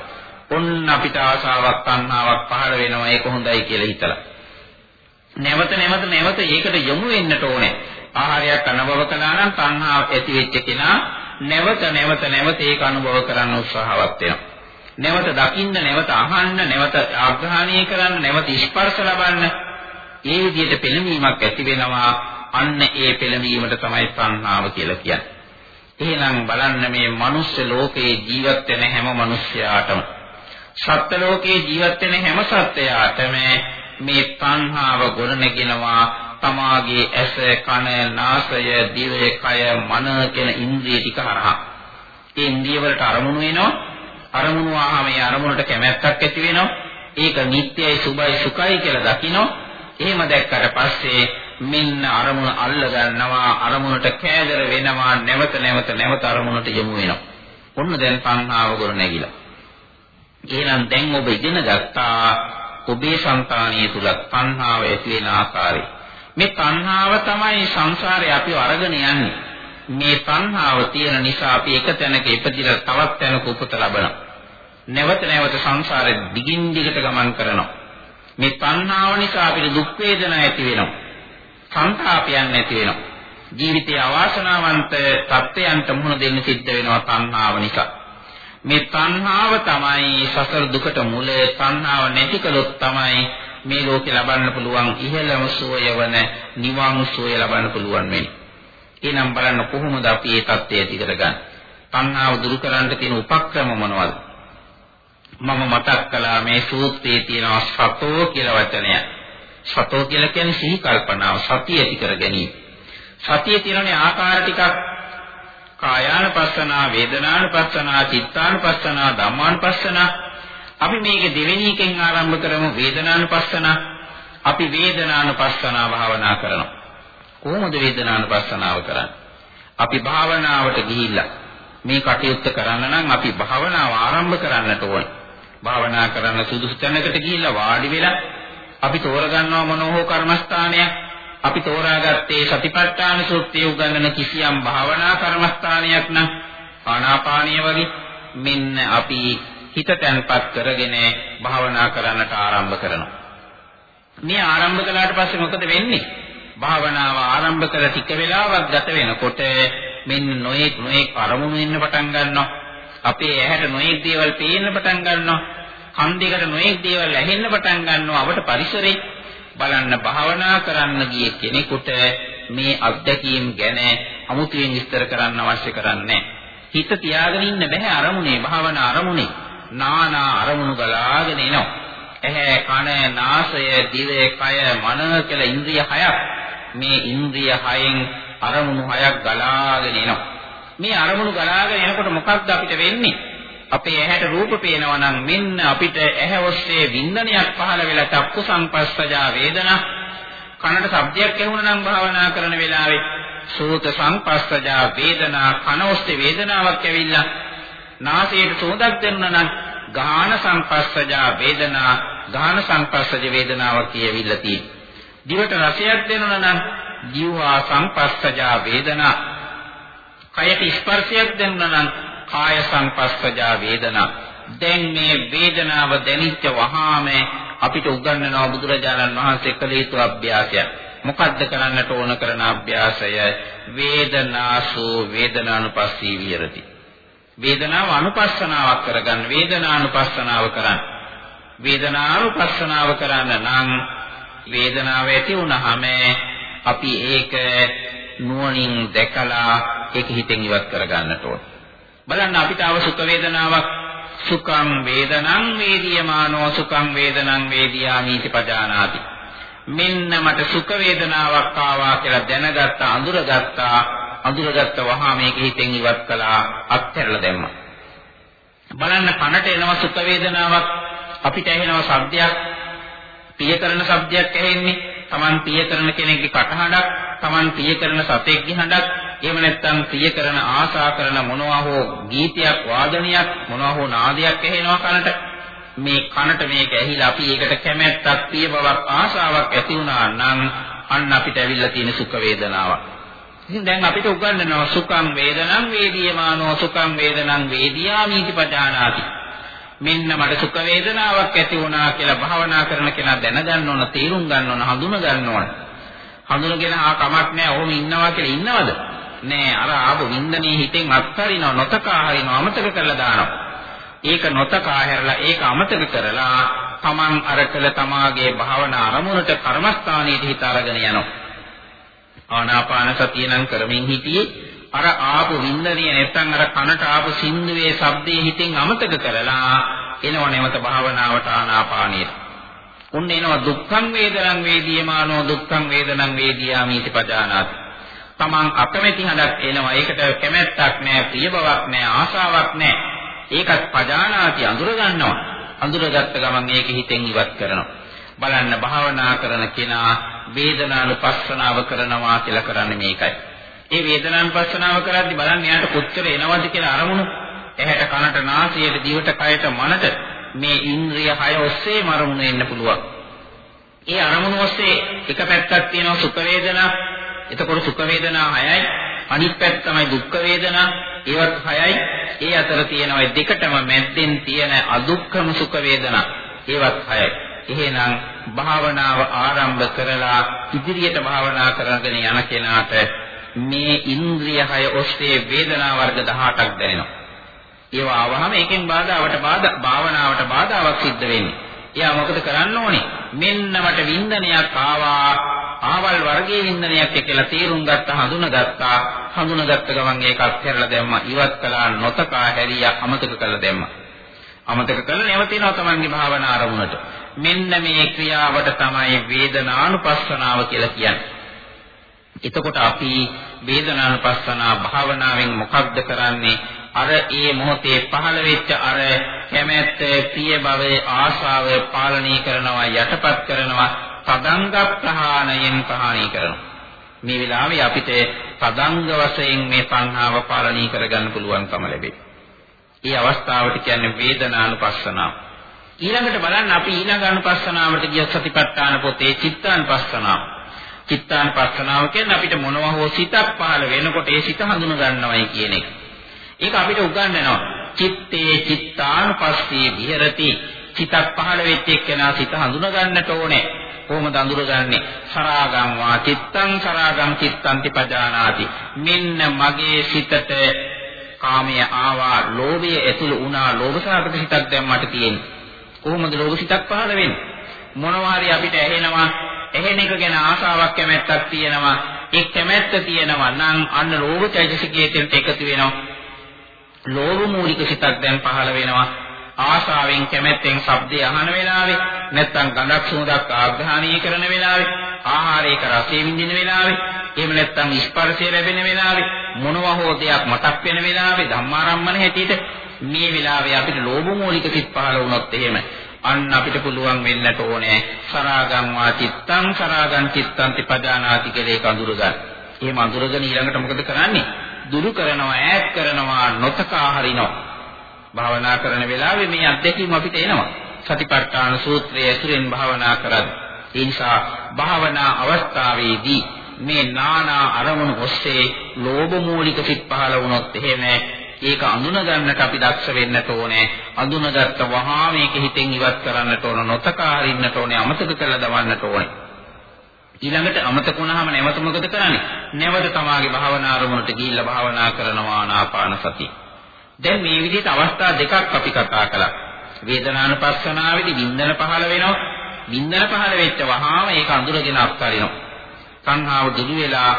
ඔන්න අපිට ආසාවක් තණ්හාවක් පහළ වෙනවා ඒක හොඳයි කියලා හිතලා. නැවත නැවත නැවත ඒකට යොමු වෙන්නට ඕනේ. ආහාරයක් අනුභව කළා නම් තණ්හාව ඇති වෙච්ච කෙනා නැවත නැවත නැවත ඒක අනුභව කරන්න උත්සාහවත් වෙනවා. නැවත දකින්න, නැවත අහන්න, නැවත ආග්‍රහණය කරන්න, නැවත ස්පර්ශ ලබන්න ඒ විදිහට පෙළඹීමක් ඇති වෙනවා. අන්න ඒ පෙළඹීමට තමයි තණ්හාව කියලා කියන්නේ. එහෙනම් බලන්න මේ මනුස්ස ලෝකේ ජීවත් වෙන හැම මිනිස්යාටම සත්ත්ව ලෝකේ ජීවත් වෙන හැම සත්වයාටම මේ තණ්හාව ගොඩනගෙනවා තමාගේ ඇස කන නාසය දිවය කය මන කියන ඉන්ද්‍රිය ටික හරහා. ඒ ඉන්ද්‍රිය වලට අරමුණු වෙනවා. අරමුණු ආවම ඒ අරමුණට කැමැත්තක් ඇති වෙනවා. ඒක නිට්ටයයි සුභයි සුඛයි කියලා දකිනවා. එහෙම දැක්කට පස්සේ මෙන්න අරමුණ අල්ල ගන්නවා අරමුණට කෑදර වෙනවා නැවත නැවත නැවත අරමුණට යොමු වෙනවා ඔන්න දැන් සංහාව ගොඩ නැගිලා එහෙනම් දැන් ඔබ ඉගෙන ගත්තා ඔබේ సంతානිය තුල තණ්හාව ඇති වෙන ආකාරය මේ තණ්හාව තමයි සංසාරේ අපිව අරගෙන යන්නේ. මේ තණ්හාව තියෙන නිසා අපි එක තැනක ඉපදිලා තවත් තැනක උපත ලබනවා. නැවත නැවත සංසාරේ දිගින් දිගට ගමන් කරනවා. මේ තණ්හාව නිසා අපිට දුක් වේදනා ඇති වෙනවා. සංతాපයන් නැති වෙනවා. ජීවිතයේ අවාසනාවන්ත තත්ත්වයන්ට මුහුණ දෙන්න සිද්ධ වෙනවා තණ්හාව නිසා. මේ තණ්හාව තමයි සසර දුකට මුල. තණ්හාව නැති කළොත් තමයි මේ ලෝකේ ලබන්න පුළුවන් ඉහළම සෝය වන නිවන් සෝය ලබන්න පුළුවන් වෙන්නේ. එහෙනම් බලන්න කොහොමද අපි මේ தත්ත්වය ඇති කරගන්නේ? තණ්හාව දුරු කරන්න තියෙන උපක්‍රම මොනවද? මම මතක් කළා මේ සූත්‍රයේ තියෙන සතෝ කියලා වචනය. සතෝ කියලා කියන්නේ සිහි කල්පනාව, සතිය ඇති කර ගැනීම. සතිය තියෙනනේ ආකාර ටිකක් කායානුපස්සනා, වේදනානුපස්සනා, චිත්තානුපස්සනා, ධම්මානුපස්සනා අපි මේක දෙවෙනි එකෙන් ආරම්භ කරමු වේදනානුපස්සන. අපි වේදනානුපස්සනාව භාවනා කරනවා. කොහොමද වේදනානුපස්සනාව කරන්නේ? අපි භාවනාවට ගිහිල්ලා මේ කටයුත්ත කරන්න නම් අපි භාවනාව ආරම්භ කරන්නට ඕන. භාවනා කරන්න සුදුසු තැනකට ගිහිල්ලා වාඩි වෙලා අපි තෝරගන්නවා මොනෝ කර්මස්ථානයක්. අපි තෝරාගත්තේ සතිපට්ඨාන සූත්‍රයේ උගන්වන කිසියම් භාවනා කර්මස්ථානයක් නම් ආනාපානිය වගේ මෙන්න අපි හිත තැන්පත් කරගෙන භාවනා කරන්නට ආරම්භ කරනවා. මේ ආරම්භ කළාට පස්සේ මොකද වෙන්නේ? භාවනාව ආරම්භ කළ ටික වෙලාවක් ගත වෙනකොට මෙන්න නොයෙක් නොයෙක් අරමුණු එන්න පටන් ගන්නවා. අපේ ඇහැට නොයෙක් දේවල් පේන්න පටන් ගන්නවා. කන් දෙකට නොයෙක් දේවල් ඇහෙන්න පටන් ගන්නවා. අපට පරිසරේ බලන්න භාවනා කරන්න ගිය කෙනෙකුට මේ අත්දැකීම් ගැන අමුතුවෙන් විස්තර කරන්න අවශ්‍ය කරන්නේ හිත තියාගෙන ඉන්න බෑ අරමුණේ භාවනා අරමුණේ. නානා අරමුණු ගලාගෙන එනවා. ඇහැ කන නාසය දිව කය මන කියලා ඉන්ද්‍රිය හයක්. මේ ඉන්ද්‍රිය හයෙන් අරමුණු හයක් ගලාගෙන එනවා. මේ අරමුණු ගලාගෙන එනකොට මොකක්ද අපිට වෙන්නේ? අපේ ඇහැට රූප පේනවා නම් මෙන්න අපිට ඇහැ ඔස්සේ වින්දනයක් පහළ වෙලා චක්කු සංපස්සජා වේදනා කනට ශබ්දයක් ඇහුණා නම් භාවනා කරන වෙලාවේ සෝත සංපස්සජා වේදනා කන ඔස්සේ වේදනාවක් ඇවිල්ලා නාසයට සෝදක් දෙන්නා නම් ගාන සංපස්සජා වේදනා ගාන සංපස්සජ වේදනාවක් කියවිලා තියෙනවා. දිවට රසයක් දෙන්නා නම් ජීවා සංපස්සජා වේදනා. කයට ස්පර්ශයක් දෙන්නා නම් කාය සංපස්සජා වේදනා. දැන් මේ වේදනාව දැනිච්ච වහාම අපිට උගන්වනවා බුදුරජාණන් වහන්සේ කළ යුතු අභ්‍යාසයක්. මොකද්ද කරන්නට ඕන කරන අභ්‍යාසය? වේදනාසු වේදනානුපස්සී විහෙරති. වේදනාව අනුපස්සනාවක් කරගන්න වේදනානුපස්සනාව කරන්න. වේදනානුපස්සනාව කරන්න නම් වේදනාව ඇති වුනහම අපි ඒක නුවණින් දැකලා ඒක හිතෙන් ඉවත් කරගන්නට ඕන. බලන්න අපිට ආව සුඛ වේදනාවක්. සුඛං වේදනං වේදියමානෝ සුඛං වේදනං වේදියාමීති පජානාති. මෙන්න මට සුඛ වේදනාවක් ආවා කියලා දැනගත්තා අඳුරගත්තා. අඳුරගත්ත වහා මේක හිතෙන් ඉවත් කළා අත්හැරලා දැම්මා. බලන්න කනට එනවා සුඛ වේදනාවක්. අපිට ඇහෙනවා ශබ්දයක්. ප්‍රිය කරන ශබ්දයක් ඇහෙන්නේ. Taman ප්‍රිය කරන කෙනෙක්ගේ කටහඬක්. Taman ප්‍රිය කරන සතෙක්ගේ හඬක්. එහෙම නැත්නම් ප්‍රිය කරන ආශා කරන මොනවා හෝ ගීතයක් වාදනයක් මොනවා හෝ නාදයක් ඇහෙනවා කනට මේ කනට මේක ඇහිලා අපි ඒකට කැමැත්තක් ප්‍රිය බවක් ආශාවක් ඇති වුණා නම් අන්න අපිට ඇවිල්ලා තියෙන සුඛ වේදනාවක්. ඉතින් දැන් අපිට උගන්වනවා සුඛං වේදනං වේදියමානෝ සුඛං වේදනං වේදියාමීති පජානාති. මෙන්න මට සුඛ වේදනාවක් ඇති වුණා කියලා භාවනා කරන කෙනා දැනගන්න ඕන, තේරුම් ගන්න ඕන, හඳුන ගන්න ඕන. හඳුනගෙන ආ කමක් නැහැ, ඔහොම ඉන්නවා කියලා ඉන්නවද? නෑ අර ආපු වින්දනේ හිතෙන් අත්හරිනවා නොතකා හරිනවා අමතක කරලා දානවා. ඒක නොතකා හැරලා ඒක අමතක කරලා තමන් අර කළ තමාගේ භාවනා අරමුණට කර්මස්ථානයේ හිත අරගෙන යනවා. ආනාපාන සතිය නම් කරමින් හිටියේ අර ආපු වින්දනේ නැත්නම් අර කනට ආපු සින්දුවේ ශබ්දයේ හිතෙන් අමතක කරලා එනව නැවත භාවනාවට ආනාපානියට උන්න එනවා දුක්ඛං වේදනං වේදියමානෝ දුක්ඛං වේදනං වේදියාමීති පජානාති තමන් අකමැති හඬක් එනවා. ඒකට කැමැත්තක් නැහැ, ප්‍රිය බවක් නැහැ, ආශාවක් නැහැ. ඒකත් පජානාති අඳුර ගන්නවා. අඳුරගත්ත ගමන් ඒක හිතෙන් ඉවත් කරනවා. බලන්න භාවනා කරන කෙනා වේදනානුපස්සනාව කරනවා කියලා කරන්නේ මේකයි. ඒ වේදනානුපස්සනාව කරද්දී බලන්න එයාට කොච්චර එනවද කියලා අරමුණු. ඇහැට කනට නාසයට දිවට කයට මනට මේ ඉන්ද්‍රිය හය ඔස්සේ මරමුණ එන්න පුළුවන්. ඒ අරමුණු ඔස්සේ එක පැත්තක් තියෙනවා සුඛ වේදනා එතකොට සුඛ වේදනා 6යි අනිත් පැත්ත තමයි දුක්ඛ වේදනා. ඒවත් 6යි ඒ අතර තියෙනවා දෙකටම මැද්දෙන් තියෙන අදුක්ඛම සුඛ වේදනා. ඒවත් 6යි එහෙනම් භාවනාව ආරම්භ කරලා ඉදිරියට භාවනා කරගෙන යන කෙනාට මේ ඉන්ද්‍රිය 6 ඔස්සේ වේදනා වර්ග 18ක් දැනෙනවා. ඒවා ආවහම ඒකෙන් බාධාවට බාධා භාවනාවට බාධාවක් සිද්ධ වෙන්නේ. එයා මොකද කරන්න ඕනේ? මෙන්න මට වින්දනයක් ආවා. ආවල් වර්ගයේ වින්දනයක් කියලා තේරුම් ගත්තා හඳුනාගත්තා. හඳුනාගත්ත ගමන් ඒක අත්හැරලා දැම්මා. ඉවත් කළා නොතකා හැරියා අමතක කළා දැම්මා. අමතක කළා නැවතිනවා තමන්ගේ භාවනා ආරමුණට මෙන්න මේ ක්‍රියාවට තමයි වේදනානුපස්සනාව කියලා කියන්නේ. එතකොට අපි වේදනානුපස්සනා භාවනාවෙන් මොකක්ද කරන්නේ? අර ඒ මොහොතේ පහළ වෙච්ච අර කැමැත්ත ප්‍රිය භවයේ ආශාව පාලනය කරනවා යටපත් කරනවා. තදංග ප්‍රහාණයෙන් ප්‍රහාණය කරනවා. මේ වෙලාවේ අපිට තදංග වශයෙන් මේ සංහාව පාලනය කරගන්න පුළුවන්කම ලැබේ. ඒ අවස්ථාවට කියන්නේ වේදනානුපස්සනාව. ඊළඟට බලන්න අපි ඊළඟ අනුපස්සනාවට ගිය සතිපට්ඨාන පොතේ චිත්තානුපස්සනාව. චිත්තානුපස්සනාව කියන්නේ අපිට මොනවා හෝ සිතක් පහළ වෙනකොට ඒ සිත හඳුන ගන්නවයි කියන එක. ඒක අපිට උගන්වනවා. චිත්තේ චිත්තානුපස්සී විහෙරති. සිතක් පහළ වෙච්ච එක්කෙනා සිත හඳුන ගන්නට ඕනේ. කොහොමද අඳුරගන්නේ? සරාගම් වා චිත්තං සරාගම් චිත්තන්ති පජානාති. මෙන්න මගේ සිතට කාමය ආවා, ලෝභය ඇතුළු වුණා, ලෝභසහගත සිතක් දැන් මට තියෙන්නේ. කොහොමද ලෝභ සිතක් පහළ වෙන්නේ? මොනවා හරි අපිට ඇහෙනවා, ඇහෙන එක ගැන ආසාවක් කැමැත්තක් තියෙනවා. ඒ කැමැත්ත තියෙනවා නම් අන්න ලෝභ චෛතසිකයෙන් එකතු වෙනවා. ලෝභ මූලික සිතක් දැන් පහළ වෙනවා. ආශාවෙන් කැමැත්තෙන් ශබ්දය අහන වෙලාවේ නැත්නම් ගඳක් සුවඳක් ආග්‍රහණය කරන වෙලාවේ ආහාරයක රසය විඳින වෙලාවේ එහෙම නැත්නම් ස්පර්ශය ලැබෙන වෙලාවේ මොනවා හෝ දෙයක් මතක් වෙන වෙලාවේ ධම්මාරම්මන හැටියට මේ වෙලාවේ අපිට ලෝභ මූලික සිත් පහළ වුණොත් එහෙම අන්න අපිට පුළුවන් වෙන්නට ඕනේ සරාගං වා චිත්තං සරාගං චිත්තං තිපදානාති කියලා ඒක අඳුර ගන්න. එහෙම අඳුරගෙන ඊළඟට මොකද කරන්නේ? දුරු කරනවා ඈත් කරනවා නොතකා හරිනවා. භාවනා කරන වෙලාවේ මේ අත්දැකීම අපිට එනවා. සතිපට්ඨාන සූත්‍රයේ ඇසුරෙන් භාවනා කරද්දී. ඒ නිසා භාවනා අවස්ථාවේදී මේ නානා අරමුණු ඔස්සේ ලෝභ මූලික සිත් පහළ වුණොත් එහෙම ඒක අඳුන ගන්නට අපි දක්ෂ වෙන්නට ඕනේ. අඳුනගත්ත වහා මේක හිතෙන් ඉවත් කරන්නට ඕන, නොතකා හරින්නට ඕනේ, අමතක කරලා දවන්නට ඕනේ. ඊළඟට අමතක වුණාම නැවත මොකද කරන්නේ? නැවත තමාගේ භාවනා අරමුණට ගිහිල්ලා භාවනා කරනවා ආනාපාන සතිය. දැන් මේ විදිහට අවස්ථා දෙකක් අපි කතා කළා. වේදනානුපස්සනාවේදී වින්දන පහළ වෙනවා. වින්දන පහළ වෙච්ච වහාම ඒක අඳුරගෙන අත්හරිනවා. සංහාව දුරු වෙලා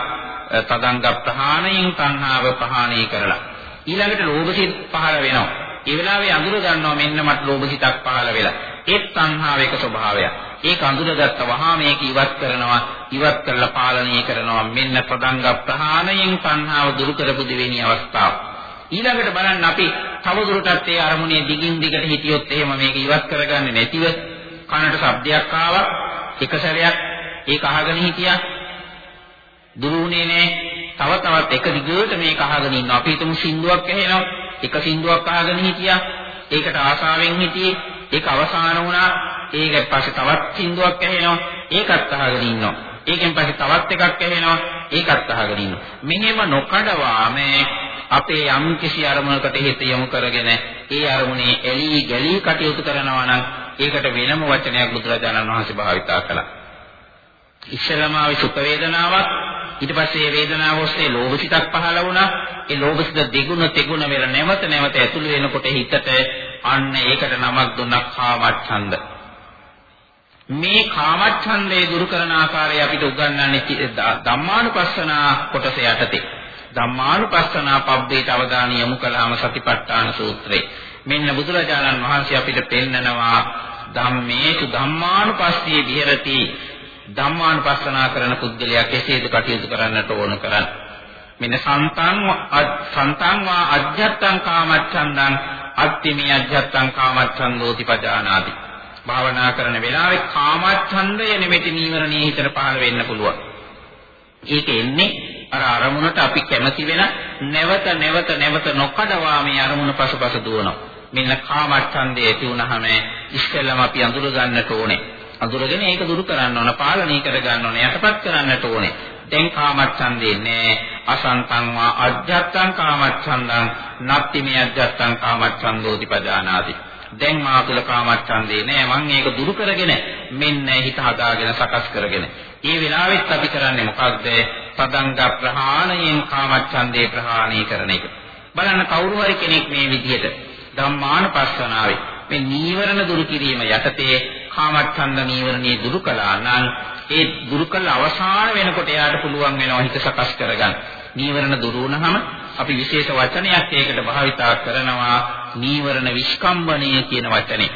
තදංග ප්‍රහාණයෙන් සංහාව ප්‍රහාණය කරලා ඊළඟට ලෝභසිත පහළ වෙනවා. ඒ වෙලාවේ අඳුර ගන්නවා මෙන්න මට ලෝභසිතක් පහළ වෙලා. ඒත් සංහාව එක ස්වභාවයක්. ඒක අඳුරගත්ත වහාම මේක ඉවත් කරනවා. ඉවත් කරලා පාලනය කරනවා. මෙන්න තදංග ප්‍රහාණයෙන් සංහාව දුරු කරපු දෙවෙනි අවස්ථාව. ඊළඟට බලන්න අපි තවදුරටත් ඒ අරමුණේ දිගින් දිගට හිටියොත් එහෙම මේක ඉවත් කරගන්නේ නැතිව කනට ශබ්දයක් ආවා එක සැරයක් ඒක අහගෙන හිටියා. දුරුුනේ නෑ. තව තවත් එක දිගට මේක අහගෙන ඉන්නවා. අපි හිතමු සින්දුවක් ඇහෙනවා. එක සින්දුවක් අහගෙන හිටියා. ඒකට ආසාවෙන් හිටියේ. ඒක අවසාන වුණා. ඒක පස්සේ තවත් සින්දුවක් ඇහෙනවා. ඒකත් අහගෙන ඉන්නවා. ඒකෙන් පස්සේ තවත් එකක් ඇහෙනවා. ඒකත් අහගෙන ඉන්නවා. මෙහෙම නොකඩවා මේ අපේ යම් කිසි අරමුණකට හිත යොමු කරගෙන ඒ අරමුණේ එළී ගැලී කටයුතු කරනවා නම් ඒකට වෙනම වචනයක් බුදුරජාණන් වහන්සේ භාවිතා කළා. ඉස්සලම ආවේ සුඛ වේදනාවක් ඊට පස්සේ මේ වේදනාව ඔස්සේ ලෝභසිතක් පහළ වුණා. ඒ ලෝභසිත දෙගුණ තෙගුණ වෙලා නැවත නැවත ඇතුළු වෙනකොට හිතට අන්න ඒකට නමක් දුන්නා කාමච්ඡන්ද. මේ කාමච්ඡන්දේ දුරු කරන ආකාරය අපිට උගන්වන්නේ ධම්මානුපස්සනා කොටස යටතේ. ධම්මානුපස්සනා පබ්බේට අවධානය යොමු කළාම සතිපට්ඨාන සූත්‍රේ. මෙන්න බුදුරජාණන් වහන්සේ අපිට පෙන්නනවා ධම්මේසු ධම්මානුපස්සී විහෙරති. ධම්මානුපස්සනා කරන පුද්ගලයා කෙසේද කටයුතු කරන්නට ඕන කරන්නේ? මෙන්න සන්තං සන්තං වා අජ්ජත්තං කාමච්ඡන්දං අත්තිමි අජ්ජත්තං කාමච්ඡන්දෝති පජානාති. භාවනා කරන වෙලාවේ කාමච්ඡන්දය නෙමෙති නීවරණයේ හිතට පහළ වෙන්න පුළුවන්. ඒක එන්නේ අර අරමුණට අපි කැමති වෙන නැවත නැවත නැවත නොකඩවා මේ අරමුණ පසුපස දුවනවා. මෙන්න කාමච්ඡන්දේ ඇති වුනහම ඉස්සෙල්ලම අපි අඳුර ගන්නට ඕනේ. අඳුරගෙන ඒක දුරු කරන්න ඕන, පාලනය කර ගන්න ඕනේ, යටපත් කරන්නට ඕනේ. දැන් කාමච්ඡන්දේ නෑ අසන්තං වා අජ්ජත්තං කාමච්ඡන්දං නත්ති මේ අජ්ජත්තං කාමච්ඡන්දෝති පදානාති දැන් මා තුල කාමච්ඡන්දේ නෑ මං ඒක දුරු කරගෙන මෙන්න හිත හදාගෙන සකස් කරගෙන ඒ වෙලාවෙත් අපි කරන්නේ මොකක්ද පදංග ප්‍රහාණයෙන් කාමච්ඡන්දේ ප්‍රහාණය කරන එක බලන්න කවුරු හරි කෙනෙක් මේ විදිහට ධම්මානුපස්සනාවේ මේ නීවරණ දුරු කිරීම යටතේ කාමච්ඡන්ද නීවරණේ දුරු කළා නම් ඒ දුරු කළ අවසාන වෙනකොට එයාට පුළුවන් වෙනවා හිත සකස් කරගන්න නීවරණ දුරු වුණාම අපි විශේෂ වචනයක් ඒකට භාවිතා කරනවා නීවරණ විස්කම්බණය කියන වචනේ.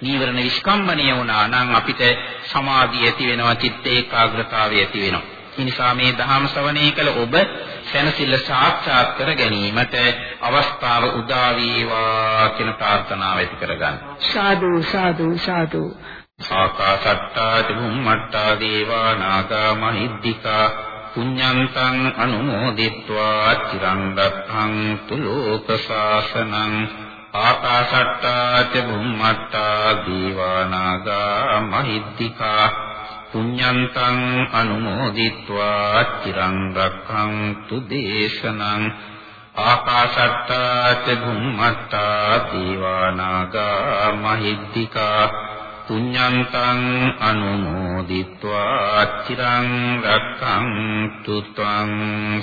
නීවරණ විස්කම්බණය වුණා නම් අපිට සමාධිය ඇති වෙනවා චිත්ත ඒකාග්‍රතාවය ඇති වෙනවා. නිසා මේ ධර්ම ශ්‍රවණය කළ ඔබ සැනසෙල්ල සාක්ෂාත් කර ගැනීමට අවස්ථාව උදා වේවා කියන ප්‍රාර්ථනාව ඇති කරගන්න. සාදු සාදු සාදු ආකාසට්ටා චුම්මට්ටා දේවා නාග මහිද්దికා පුඤ්ඤන්තං අනුමෝදිත්වා චිරං රක්ඛං තුලෝක ශාසනං ආකාසට්ටා චුම්මට්ටා දේවා නාග මහිද්దికා පුඤ්ඤන්තං අනුමෝදිත්වා චිරං රක්ඛන්තු දේශනං ආකාශට්ටා ච භුම්මට්ටා දීවානාගා මහිද්దికා පුඤ්ඤන්තං අනුමෝදිත්වා චිරං රක්ඛන්තු ත්වං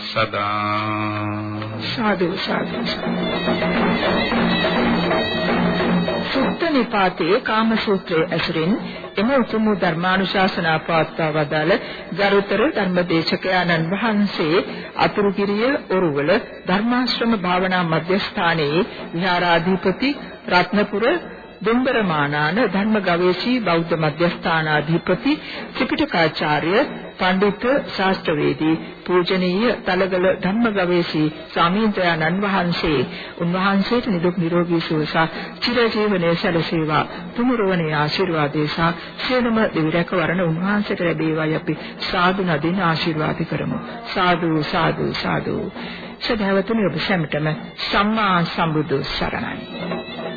සදා සාදු සාදු සුත්ත නිපාතේ කාම සූත්‍රයේ ඇසුරින් එම උතුම් ධර්මානුශාසනා පවත්වා වදාළ ගරුතර ධර්මදේශක ආනන්ද වහන්සේ අතුරුගිරිය ඔරුවල ධර්මාශ්‍රම භාවනා මධ්‍යස්ථානයේ විහාරාධිපති රත්නපුර දුම්බරමානාන ධර්ම ගවේෂී බෞද්ධ මධ්‍යස්ථානාධිපති ත්‍රිපිටකාචාර්ය පඬිත් ශාස්ත්‍රවේදී පූජනීය තලගල ධම්ම ගවේෂී ස්වාමීන්ද්‍රයන්න් වහන්සේ. උන්වහන්සේට නිදුක් නිරෝගී සුව සහ චිරජීවනයේ සැලසේවා. තුමුරවණේ ආශිර්වාදේ සහ සියලුම දෙවි රැකවරණ උන්වහන්සේට ලැබේවායි අපි සාදු නදින ආශිර්වාද කරමු. සාදු සාදු සාදු. සදාවතුනි ඔබ සැමටම සම්මා සම්බුදු සරණයි.